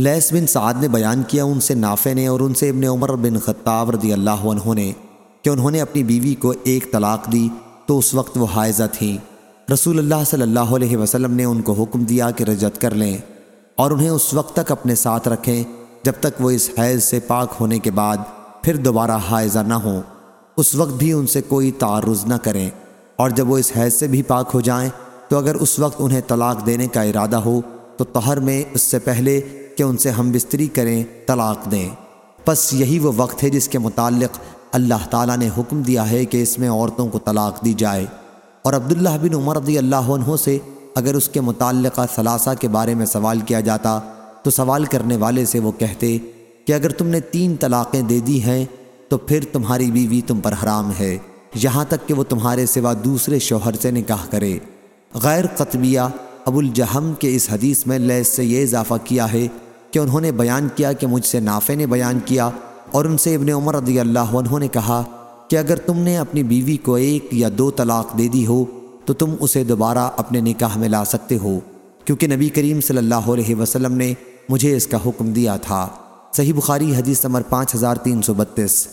لیس بن سعد نے بیان کیا ان سے نافع نے اور ان سے ابن عمر بن خطاب رضی اللہ عنہ نے کہ انہوں نے اپنی بیوی کو ایک طلاق دی تو اس وقت وہ حائزہ تھیں۔ رسول اللہ صلی اللہ علیہ وسلم نے ان کو حکم دیا کہ رجت کر لیں اور انہیں اس وقت تک اپنے ساتھ رکھیں جب تک وہ اس حیض سے پاک ہونے کے بعد پھر دوبارہ حائزہ نہ ہوں۔ اس وقت بھی ان سے کوئی تعرض نہ کریں اور جب وہ اس حیض سے بھی پاک ہو جائیں تو اگر اس وقت انہیں طلاق دینے کا ارادہ ہو تو طہر میں اس سے پہلے کہ ان سے ہم بستری کریں، طلاق دیں۔ پس یہی وہ وقت ہے جس کے متعلق اللہ تعالیٰ نے حکم دیا ہے کہ اس میں عورتوں کو طلاق دی جائے۔ اور عبداللہ بن عمر رضی اللہ عنہ سے اگر اس کے متعلقہ ثلاثہ کے بارے میں سوال کیا جاتا، تو سوال کرنے والے سے وہ کہتے کہ اگر تم نے تین طلاقیں دے دی ہیں، تو پھر تمہاری بیوی تم پر حرام ہے۔ یہاں تک کہ وہ تمہارے سوا دوسرے شوہر سے نکاح کرے۔ غیر قطبیہ ابو الجہم کے اس حدیث میں لیس سے یہ اضافہ کیا ہے کہ انہوں نے بیان کیا کہ مجھ سے نافع نے بیان کیا اور ان سے ابن عمر رضی اللہ عنہ نے کہا کہ اگر تم نے اپنی بیوی کو ایک یا دو طلاق دے دی ہو تو تم اسے دوبارہ اپنے نکاح میں لا سکتے ہو، کیونکہ نبی کریم صلی اللہ علیہ وسلم نے مجھے اس کا حکم دیا تھا۔ صحیح بخاری حدیث نمبر پانچ ہزار تین سو بتیس۔